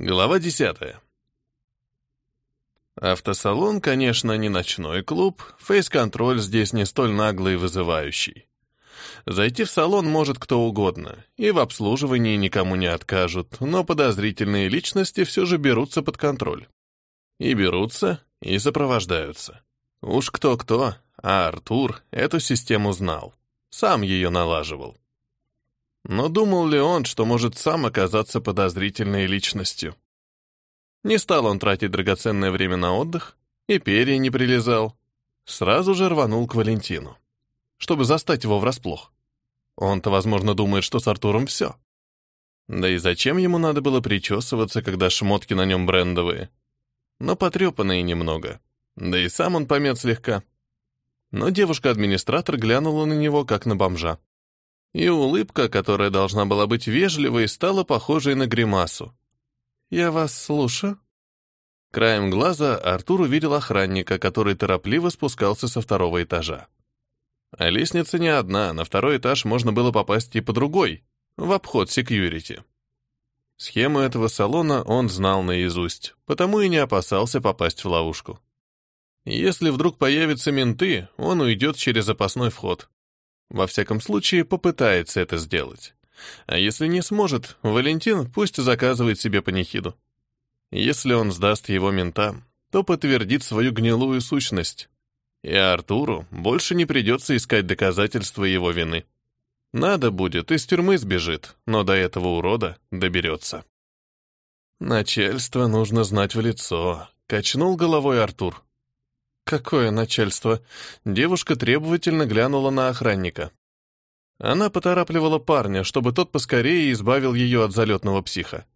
Глава десятая. Автосалон, конечно, не ночной клуб, фейс-контроль здесь не столь наглый и вызывающий. Зайти в салон может кто угодно, и в обслуживании никому не откажут, но подозрительные личности все же берутся под контроль. И берутся, и сопровождаются. Уж кто-кто, а Артур эту систему знал. Сам ее налаживал. Но думал ли он, что может сам оказаться подозрительной личностью? Не стал он тратить драгоценное время на отдых, и перья не прилезал. Сразу же рванул к Валентину, чтобы застать его врасплох. Он-то, возможно, думает, что с Артуром все. Да и зачем ему надо было причесываться, когда шмотки на нем брендовые? Но потрепанные немного. Да и сам он помет слегка. Но девушка-администратор глянула на него, как на бомжа. И улыбка, которая должна была быть вежливой, стала похожей на гримасу. «Я вас слушаю». Краем глаза Артур увидел охранника, который торопливо спускался со второго этажа. А лестница не одна, на второй этаж можно было попасть и по другой, в обход секьюрити. Схему этого салона он знал наизусть, потому и не опасался попасть в ловушку. Если вдруг появятся менты, он уйдет через запасной вход. Во всяком случае, попытается это сделать. А если не сможет, Валентин пусть заказывает себе панихиду. Если он сдаст его ментам, то подтвердит свою гнилую сущность. И Артуру больше не придется искать доказательства его вины. Надо будет, из тюрьмы сбежит, но до этого урода доберется. Начальство нужно знать в лицо, качнул головой Артур. «Какое начальство?» Девушка требовательно глянула на охранника. Она поторапливала парня, чтобы тот поскорее избавил ее от залетного психа.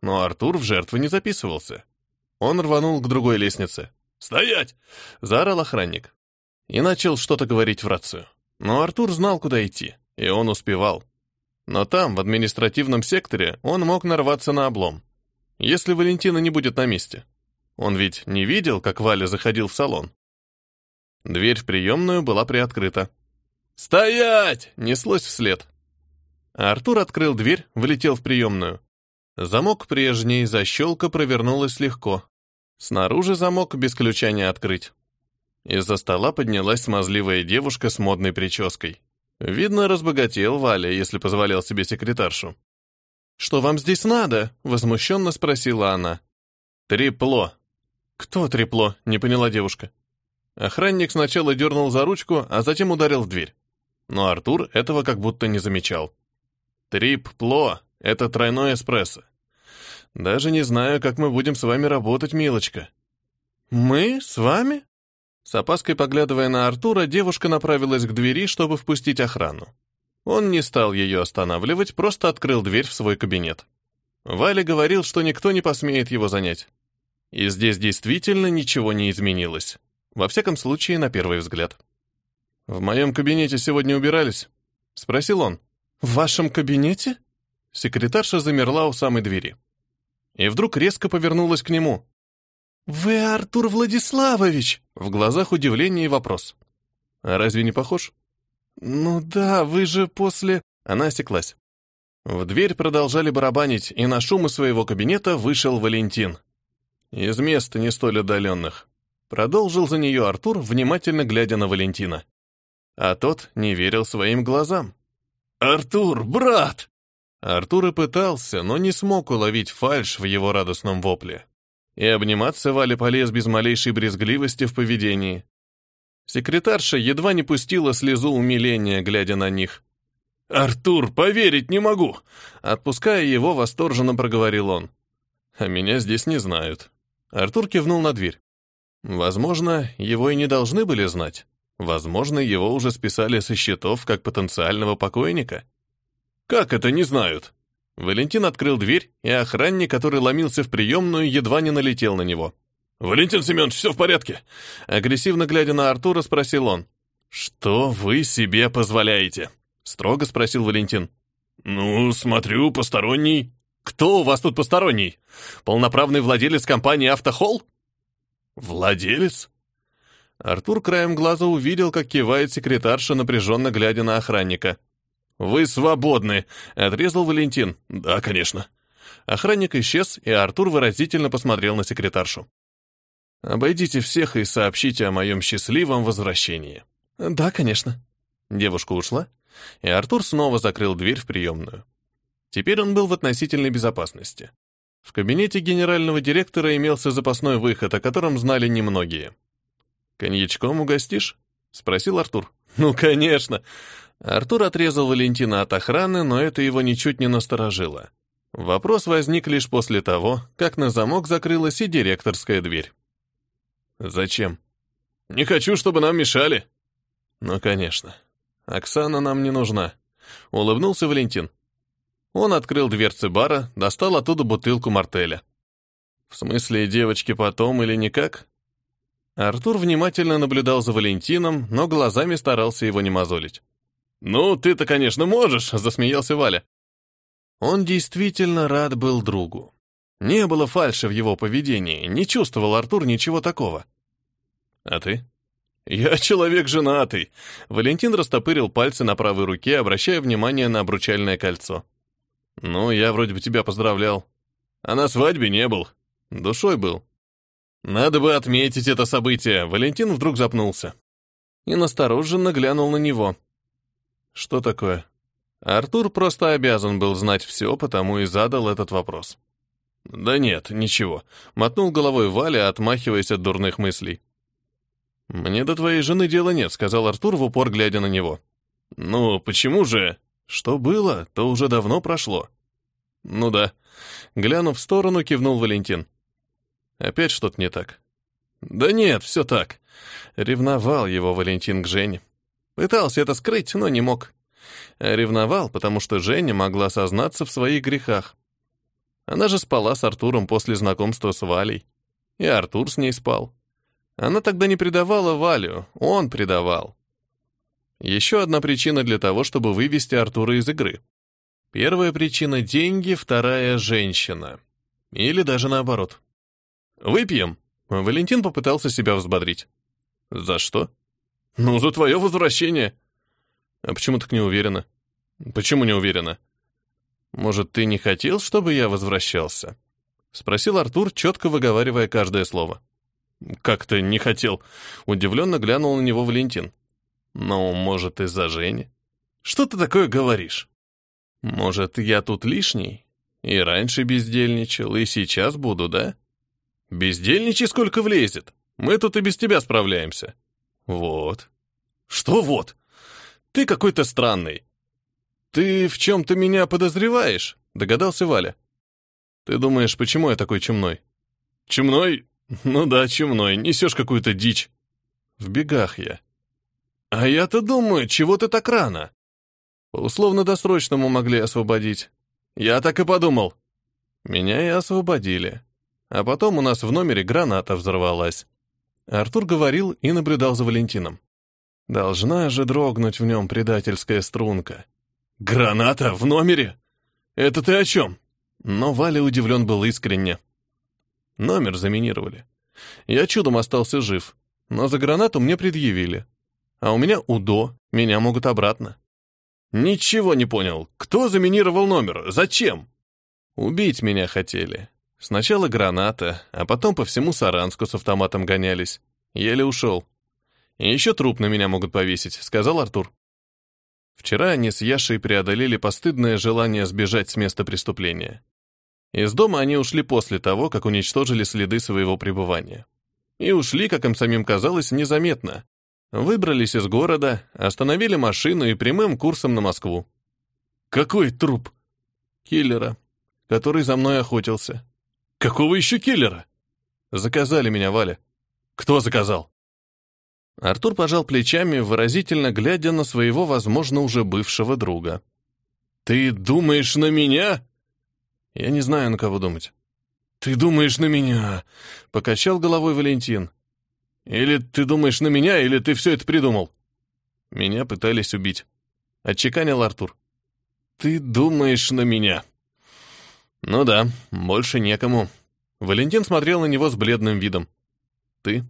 Но Артур в жертву не записывался. Он рванул к другой лестнице. «Стоять!» — заорал охранник. И начал что-то говорить в рацию. Но Артур знал, куда идти, и он успевал. Но там, в административном секторе, он мог нарваться на облом. Если Валентина не будет на месте. Он ведь не видел, как Валя заходил в салон. Дверь в приемную была приоткрыта. «Стоять!» — неслось вслед. Артур открыл дверь, влетел в приемную. Замок прежний, защелка провернулась легко. Снаружи замок без ключа не открыть. Из-за стола поднялась смазливая девушка с модной прической. Видно, разбогател Валя, если позволял себе секретаршу. «Что вам здесь надо?» — возмущенно спросила она. «Трепло», «Кто трепло?» — не поняла девушка. Охранник сначала дернул за ручку, а затем ударил в дверь. Но Артур этого как будто не замечал. «Трип-пло — это тройной эспрессо. Даже не знаю, как мы будем с вами работать, милочка». «Мы? С вами?» С опаской поглядывая на Артура, девушка направилась к двери, чтобы впустить охрану. Он не стал ее останавливать, просто открыл дверь в свой кабинет. Валя говорил, что никто не посмеет его занять. И здесь действительно ничего не изменилось. Во всяком случае, на первый взгляд. «В моем кабинете сегодня убирались?» — спросил он. «В вашем кабинете?» Секретарша замерла у самой двери. И вдруг резко повернулась к нему. «Вы Артур Владиславович!» В глазах удивление и вопрос. «А разве не похож?» «Ну да, вы же после...» Она осеклась. В дверь продолжали барабанить, и на шум из своего кабинета вышел Валентин. Из мест не столь отдаленных. Продолжил за нее Артур, внимательно глядя на Валентина. А тот не верил своим глазам. «Артур, брат!» Артур и пытался, но не смог уловить фальшь в его радостном вопле. И обниматься Валя полез без малейшей брезгливости в поведении. Секретарша едва не пустила слезу умиления, глядя на них. «Артур, поверить не могу!» Отпуская его, восторженно проговорил он. «А меня здесь не знают. Артур кивнул на дверь. Возможно, его и не должны были знать. Возможно, его уже списали со счетов как потенциального покойника. Как это не знают? Валентин открыл дверь, и охранник, который ломился в приемную, едва не налетел на него. «Валентин Семенович, все в порядке?» Агрессивно глядя на Артура, спросил он. «Что вы себе позволяете?» Строго спросил Валентин. «Ну, смотрю, посторонний». Кто у вас тут посторонний? Полноправный владелец компании «Автохолл»?» «Владелец?» Артур краем глаза увидел, как кивает секретарша, напряженно глядя на охранника. «Вы свободны», — отрезал Валентин. «Да, конечно». Охранник исчез, и Артур выразительно посмотрел на секретаршу. «Обойдите всех и сообщите о моем счастливом возвращении». «Да, конечно». Девушка ушла, и Артур снова закрыл дверь в приемную. Теперь он был в относительной безопасности. В кабинете генерального директора имелся запасной выход, о котором знали немногие. «Коньячком угостишь?» — спросил Артур. «Ну, конечно!» Артур отрезал Валентина от охраны, но это его ничуть не насторожило. Вопрос возник лишь после того, как на замок закрылась и директорская дверь. «Зачем?» «Не хочу, чтобы нам мешали». «Ну, конечно. Оксана нам не нужна», — улыбнулся Валентин. Он открыл дверцы бара, достал оттуда бутылку мартеля. В смысле, девочки потом или никак? Артур внимательно наблюдал за Валентином, но глазами старался его не мозолить. «Ну, ты-то, конечно, можешь», — засмеялся Валя. Он действительно рад был другу. Не было фальши в его поведении, не чувствовал Артур ничего такого. «А ты?» «Я человек женатый», — Валентин растопырил пальцы на правой руке, обращая внимание на обручальное кольцо. «Ну, я вроде бы тебя поздравлял. А на свадьбе не был. Душой был». Надо бы отметить это событие. Валентин вдруг запнулся. И настороженно глянул на него. Что такое? Артур просто обязан был знать все, потому и задал этот вопрос. «Да нет, ничего», — мотнул головой Валя, отмахиваясь от дурных мыслей. «Мне до твоей жены дела нет», — сказал Артур в упор, глядя на него. «Ну, почему же?» Что было, то уже давно прошло. Ну да. Глянув в сторону, кивнул Валентин. Опять что-то не так. Да нет, все так. Ревновал его Валентин к Жене. Пытался это скрыть, но не мог. Ревновал, потому что Женя могла сознаться в своих грехах. Она же спала с Артуром после знакомства с Валей. И Артур с ней спал. Она тогда не предавала Валю, он предавал. Еще одна причина для того, чтобы вывести Артура из игры. Первая причина — деньги, вторая — женщина. Или даже наоборот. «Выпьем?» Валентин попытался себя взбодрить. «За что?» «Ну, за твое возвращение». «А почему так не уверена?» «Почему не уверена?» «Может, ты не хотел, чтобы я возвращался?» Спросил Артур, четко выговаривая каждое слово. «Как ты не хотел?» Удивленно глянул на него Валентин. Ну, может, из-за Жени? Что ты такое говоришь? Может, я тут лишний? И раньше бездельничал, и сейчас буду, да? Бездельничай сколько влезет. Мы тут и без тебя справляемся. Вот. Что вот? Ты какой-то странный. Ты в чем-то меня подозреваешь? Догадался Валя. Ты думаешь, почему я такой чумной? Чумной? Ну да, чумной. Несешь какую-то дичь. В бегах я. «А я-то думаю, чего ты так рано?» «По условно-досрочному могли освободить». «Я так и подумал». Меня и освободили. А потом у нас в номере граната взорвалась. Артур говорил и наблюдал за Валентином. Должна же дрогнуть в нем предательская струнка. «Граната в номере? Это ты о чем?» Но Валя удивлен был искренне. Номер заминировали. Я чудом остался жив, но за гранату мне предъявили а у меня УДО, меня могут обратно. Ничего не понял. Кто заминировал номер? Зачем? Убить меня хотели. Сначала граната, а потом по всему Саранску с автоматом гонялись. Еле ушел. И еще труп на меня могут повесить, сказал Артур. Вчера они с Яшей преодолели постыдное желание сбежать с места преступления. Из дома они ушли после того, как уничтожили следы своего пребывания. И ушли, как им самим казалось, незаметно, Выбрались из города, остановили машину и прямым курсом на Москву. Какой труп? Киллера, который за мной охотился. Какого еще киллера? Заказали меня, Валя. Кто заказал? Артур пожал плечами, выразительно глядя на своего, возможно, уже бывшего друга. «Ты думаешь на меня?» «Я не знаю, на кого думать». «Ты думаешь на меня?» — покачал головой Валентин. Или ты думаешь на меня, или ты все это придумал?» «Меня пытались убить», — отчеканил Артур. «Ты думаешь на меня?» «Ну да, больше некому». Валентин смотрел на него с бледным видом. «Ты?»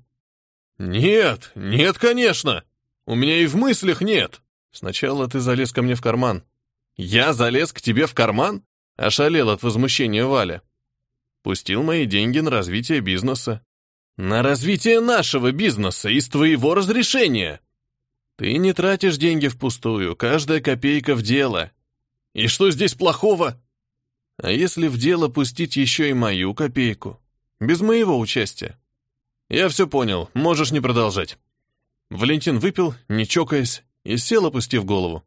«Нет, нет, конечно! У меня и в мыслях нет!» «Сначала ты залез ко мне в карман». «Я залез к тебе в карман?» Ошалел от возмущения Валя. Пустил мои деньги на развитие бизнеса. На развитие нашего бизнеса из твоего разрешения. Ты не тратишь деньги впустую, каждая копейка в дело. И что здесь плохого? А если в дело пустить еще и мою копейку? Без моего участия. Я все понял, можешь не продолжать. Валентин выпил, не чокаясь, и сел, опустив голову.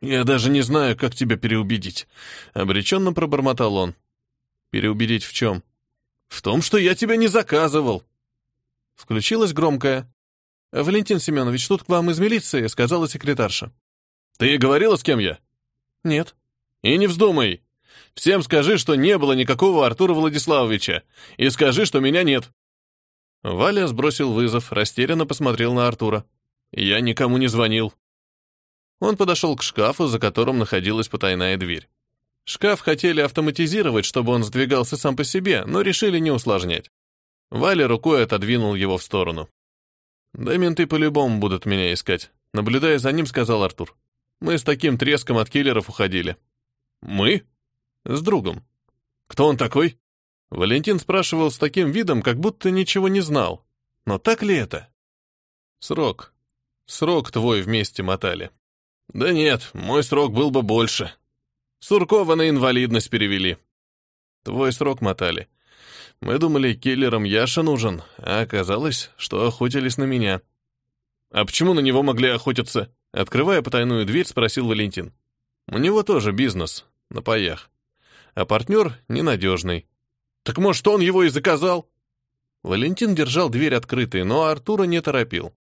«Я даже не знаю, как тебя переубедить», — обреченно пробормотал он. «Переубедить в чем?» «В том, что я тебя не заказывал». Включилась громкая. «Валентин Семенович, тут к вам из милиции», — сказала секретарша. «Ты говорила, с кем я?» «Нет». «И не вздумай. Всем скажи, что не было никакого Артура Владиславовича, и скажи, что меня нет». Валя сбросил вызов, растерянно посмотрел на Артура. «Я никому не звонил». Он подошел к шкафу, за которым находилась потайная дверь. Шкаф хотели автоматизировать, чтобы он сдвигался сам по себе, но решили не усложнять. Валя рукой отодвинул его в сторону. «Да менты по-любому будут меня искать», — наблюдая за ним, сказал Артур. «Мы с таким треском от киллеров уходили». «Мы?» «С другом». «Кто он такой?» Валентин спрашивал с таким видом, как будто ничего не знал. «Но так ли это?» «Срок. Срок твой вместе мотали». «Да нет, мой срок был бы больше. Суркова на инвалидность перевели». «Твой срок мотали. Мы думали, киллерам Яша нужен, а оказалось, что охотились на меня». «А почему на него могли охотиться?» Открывая потайную дверь, спросил Валентин. «У него тоже бизнес, на паях. А партнер ненадежный. Так может, он его и заказал?» Валентин держал дверь открытой, но Артура не торопил.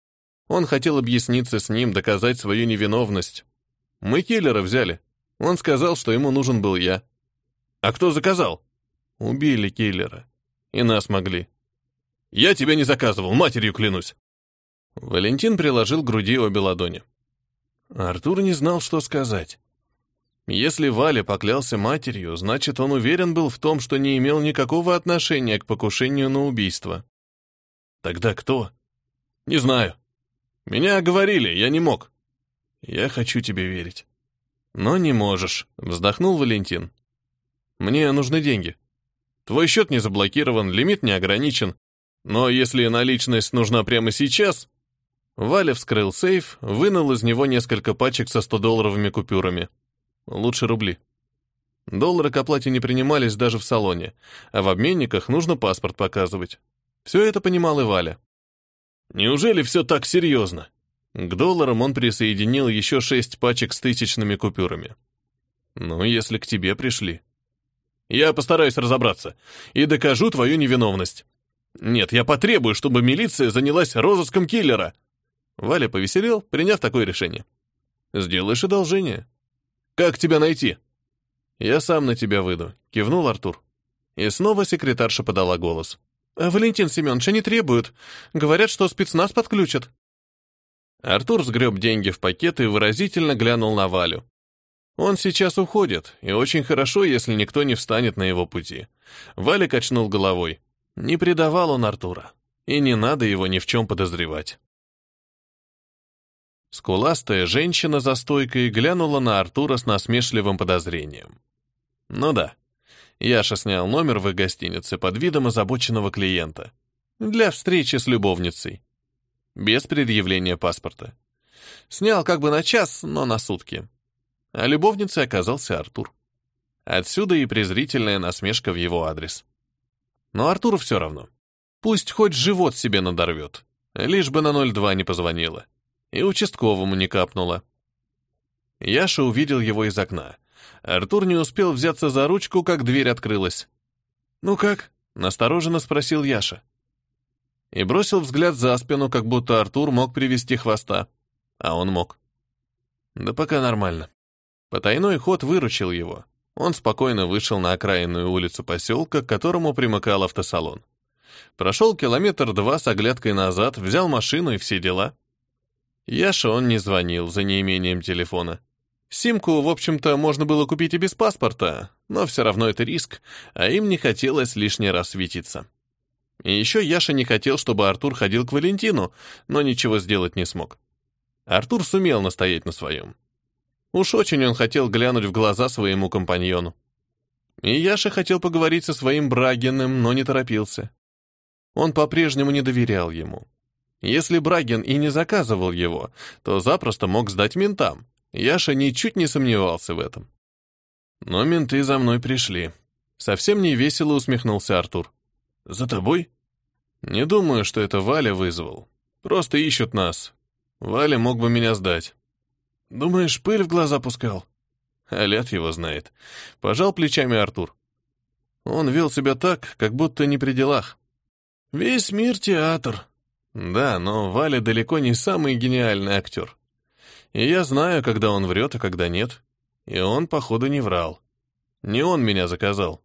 Он хотел объясниться с ним, доказать свою невиновность. Мы киллера взяли. Он сказал, что ему нужен был я. А кто заказал? Убили киллера. И нас могли. Я тебя не заказывал, матерью клянусь. Валентин приложил к груди обе ладони. Артур не знал, что сказать. Если Валя поклялся матерью, значит, он уверен был в том, что не имел никакого отношения к покушению на убийство. Тогда кто? Не знаю. Меня оговорили, я не мог. Я хочу тебе верить. Но не можешь, вздохнул Валентин. Мне нужны деньги. Твой счет не заблокирован, лимит не ограничен. Но если наличность нужна прямо сейчас... Валя вскрыл сейф, вынул из него несколько пачек со 100-долларовыми купюрами. Лучше рубли. Доллары к оплате не принимались даже в салоне, а в обменниках нужно паспорт показывать. Все это понимал и Валя. Неужели все так серьезно? К долларам он присоединил еще шесть пачек с тысячными купюрами. Ну, если к тебе пришли. Я постараюсь разобраться и докажу твою невиновность. Нет, я потребую, чтобы милиция занялась розыском киллера. Валя повеселел, приняв такое решение. Сделаешь одолжение. Как тебя найти? Я сам на тебя выйду, кивнул Артур. И снова секретарша подала голос. «Валентин Семенович, они требуют. Говорят, что спецназ подключат». Артур сгреб деньги в пакет и выразительно глянул на Валю. Он сейчас уходит, и очень хорошо, если никто не встанет на его пути. Валя качнул головой. Не предавал он Артура, и не надо его ни в чем подозревать. Скуластая женщина за стойкой глянула на Артура с насмешливым подозрением. Ну да, Яша снял номер в их гостинице под видом озабоченного клиента. Для встречи с любовницей. Без предъявления паспорта. Снял как бы на час, но на сутки. А любовницей оказался Артур. Отсюда и презрительная насмешка в его адрес. Но Артуру все равно. Пусть хоть живот себе надорвет. Лишь бы на 02 не позвонила. И участковому не капнула. Яша увидел его из окна. Артур не успел взяться за ручку, как дверь открылась. «Ну как?» — настороженно спросил Яша. И бросил взгляд за спину, как будто Артур мог привести хвоста. А он мог. Да пока нормально. Потайной ход выручил его. Он спокойно вышел на окраинную улицу поселка, к которому примыкал автосалон. Прошел километр два с оглядкой назад, взял машину и все дела. Яша он не звонил за неимением телефона. Симку, в общем-то, можно было купить и без паспорта, но все равно это риск, а им не хотелось лишний раз светиться. И еще Яша не хотел, чтобы Артур ходил к Валентину, но ничего сделать не смог. Артур сумел настоять на своем. Уж очень он хотел глянуть в глаза своему компаньону. И Яша хотел поговорить со своим Брагиным, но не торопился. Он по-прежнему не доверял ему. Если Брагин и не заказывал его, то запросто мог сдать ментам. Яша ничуть не сомневался в этом. Но менты за мной пришли. Совсем не весело усмехнулся Артур. «За тобой?» «Не думаю, что это Валя вызвал. Просто ищут нас. Валя мог бы меня сдать». «Думаешь, пыль в глаза пускал?» Алят его знает. Пожал плечами Артур. Он вел себя так, как будто не при делах. «Весь мир театр». Да, но Валя далеко не самый гениальный актер. И я знаю, когда он врет, а когда нет. И он, походу, не врал. Не он меня заказал.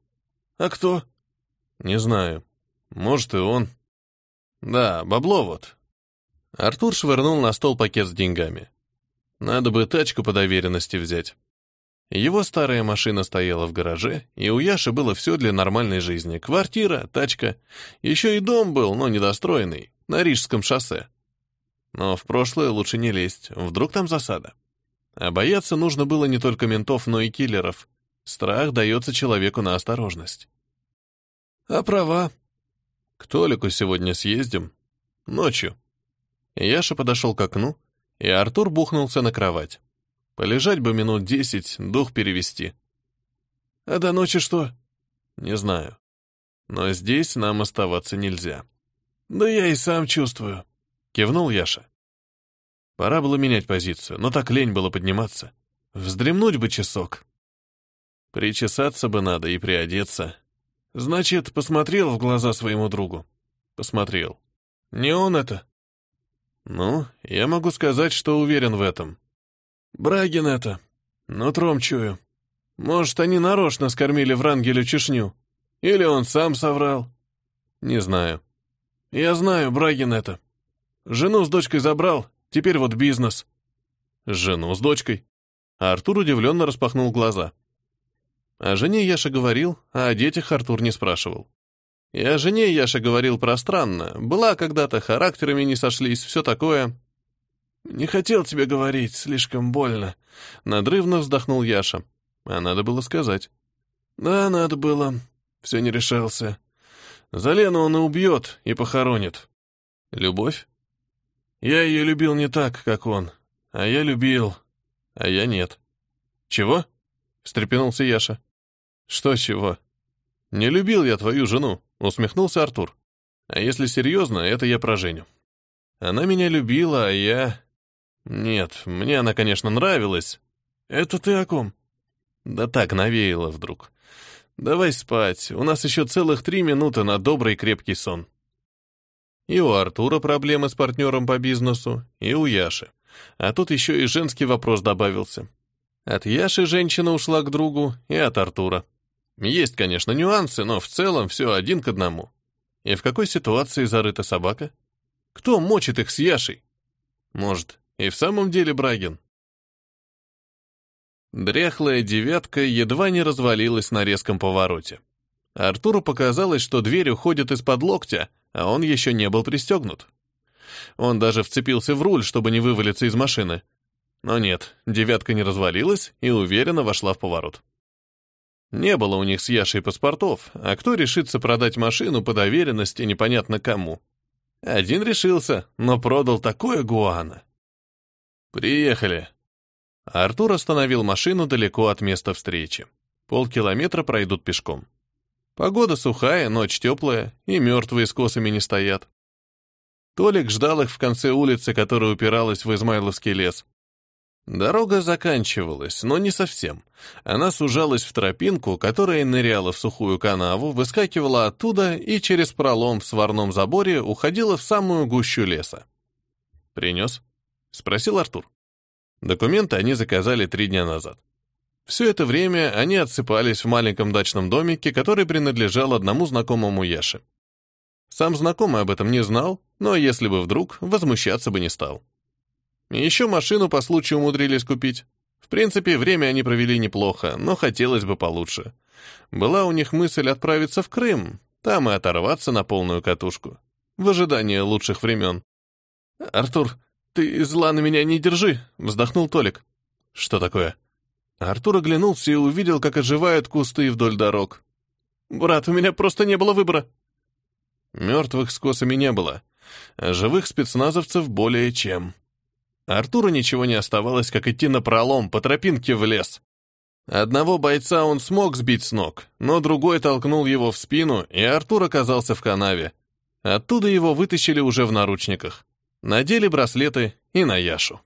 А кто? Не знаю. Может, и он. Да, бабло вот. Артур швырнул на стол пакет с деньгами. Надо бы тачку по доверенности взять. Его старая машина стояла в гараже, и у Яши было все для нормальной жизни. Квартира, тачка. Еще и дом был, но недостроенный, на Рижском шоссе. Но в прошлое лучше не лезть, вдруг там засада. А бояться нужно было не только ментов, но и киллеров. Страх дается человеку на осторожность. А права? К Толику сегодня съездим. Ночью. Яша подошел к окну, и Артур бухнулся на кровать. Полежать бы минут десять, дух перевести. А до ночи что? Не знаю. Но здесь нам оставаться нельзя. Да я и сам чувствую. Кивнул Яша. Пора было менять позицию, но так лень было подниматься. Вздремнуть бы часок. Причесаться бы надо и приодеться. Значит, посмотрел в глаза своему другу. Посмотрел. Не он это. Ну, я могу сказать, что уверен в этом. Брагин это. Нутром чую. Может, они нарочно скормили Врангелю чешню. Или он сам соврал. Не знаю. Я знаю, Брагин это. Жену с дочкой забрал, теперь вот бизнес. Жену с дочкой. Артур удивленно распахнул глаза. О жене Яша говорил, а о детях Артур не спрашивал. И о жене Яша говорил пространно. Была когда-то, характерами не сошлись, все такое. «Не хотел тебе говорить, слишком больно», — надрывно вздохнул Яша. А надо было сказать. «Да, надо было. Все не решался. За Лену он и убьет, и похоронит. Любовь? Я ее любил не так, как он. А я любил, а я нет». «Чего?» — встрепенулся Яша. «Что чего?» «Не любил я твою жену», — усмехнулся Артур. «А если серьезно, это я про Женю. Она меня любила, а я... Нет, мне она, конечно, нравилась. Это ты о ком? Да так, навеяло вдруг. Давай спать, у нас еще целых три минуты на добрый крепкий сон. И у Артура проблемы с партнером по бизнесу, и у Яши. А тут еще и женский вопрос добавился. От Яши женщина ушла к другу, и от Артура. Есть, конечно, нюансы, но в целом все один к одному. И в какой ситуации зарыта собака? Кто мочит их с Яшей? Может, и в самом деле Брагин. Дряхлая девятка едва не развалилась на резком повороте. Артуру показалось, что дверь уходит из-под локтя, а он еще не был пристегнут. Он даже вцепился в руль, чтобы не вывалиться из машины. Но нет, девятка не развалилась и уверенно вошла в поворот. Не было у них с Яшей паспортов, а кто решится продать машину по доверенности непонятно кому? Один решился, но продал такое гуана, «Приехали». Артур остановил машину далеко от места встречи. Полкилометра пройдут пешком. Погода сухая, ночь теплая, и мертвые с косами не стоят. Толик ждал их в конце улицы, которая упиралась в Измайловский лес. Дорога заканчивалась, но не совсем. Она сужалась в тропинку, которая ныряла в сухую канаву, выскакивала оттуда и через пролом в сварном заборе уходила в самую гущу леса. «Принес?» — спросил Артур. Документы они заказали три дня назад. Все это время они отсыпались в маленьком дачном домике, который принадлежал одному знакомому Яше. Сам знакомый об этом не знал, но если бы вдруг, возмущаться бы не стал. Еще машину по случаю умудрились купить. В принципе, время они провели неплохо, но хотелось бы получше. Была у них мысль отправиться в Крым, там и оторваться на полную катушку, в ожидании лучших времен. «Артур, «Ты зла на меня не держи», — вздохнул Толик. «Что такое?» Артур оглянулся и увидел, как оживают кусты вдоль дорог. «Брат, у меня просто не было выбора». Мертвых с косами не было, а живых спецназовцев более чем. Артуру ничего не оставалось, как идти на пролом по тропинке в лес. Одного бойца он смог сбить с ног, но другой толкнул его в спину, и Артур оказался в канаве. Оттуда его вытащили уже в наручниках. Надели браслеты и на Яшу.